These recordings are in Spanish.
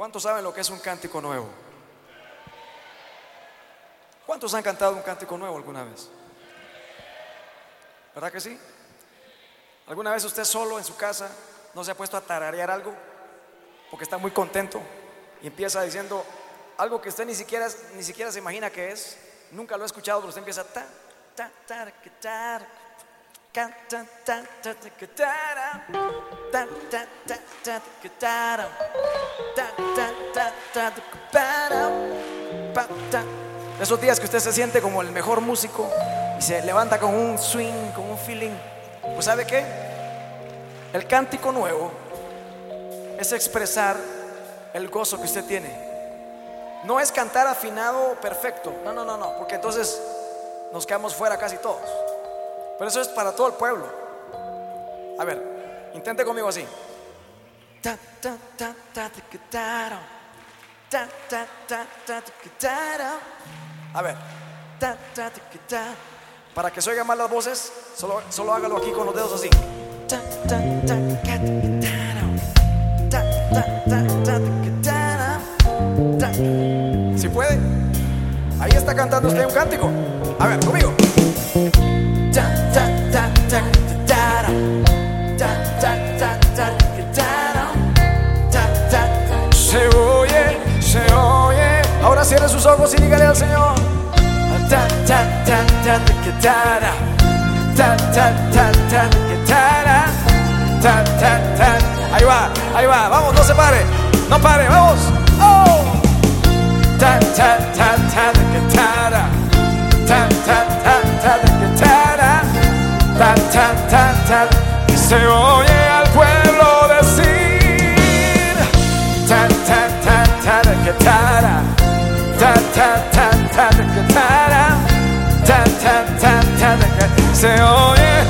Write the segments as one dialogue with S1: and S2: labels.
S1: ¿Cuántos saben lo que es un cántico nuevo? ¿Cuántos han cantado un cántico nuevo alguna vez? ¿Verdad que sí? ¿Alguna vez usted solo en su casa no se ha puesto a tararear algo? Porque está muy contento y empieza diciendo algo que usted ni siquiera, ni siquiera se imagina que es. Nunca lo ha escuchado, pero usted empieza ta, ta, ta, ta, ta, Esos días que usted se siente como el mejor músico y se levanta con un swing, con un feeling. Pues ¿sabe qué? El cántico nuevo es expresar el gozo que usted tiene. No es cantar afinado perfecto. No, no, no, no, porque entonces nos quedamos fuera casi todos. Pero eso es para todo el pueblo. A ver, intente conmigo así. A ver. Para que se oigan más las voces, solo, solo hágalo aquí con los dedos así. Si puede, ahí está cantando usted un cántico. A ver, conmigo. Se oye, se oye. Ahora cierre sus ojos y dígale al Señor. Ahí va, ahí va, vamos, no se pare, no pare, vamos. Oh. ta ta ta, ta, ta, ta, ta, ta, ta, ta, ta, ta, ta. Se oye al pueblo decir ta, ta, ta, ta, ta, ta, ta, ta, ta, ta, ta, ta, ta, ta, ta, ta. Se oye, se oye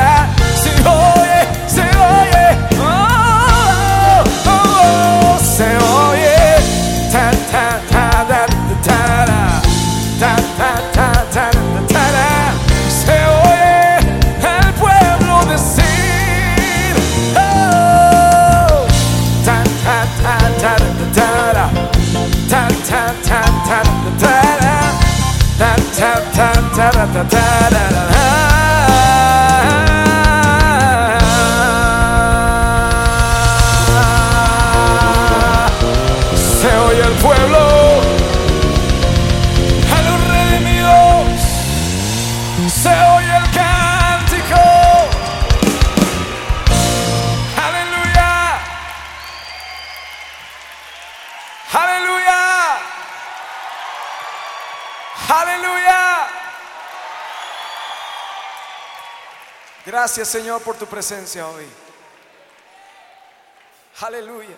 S1: Se oye el pueblo a los redimidos, se oye el cántico. Aleluya, aleluya, aleluya. Gracias Señor por tu presencia hoy. Aleluya.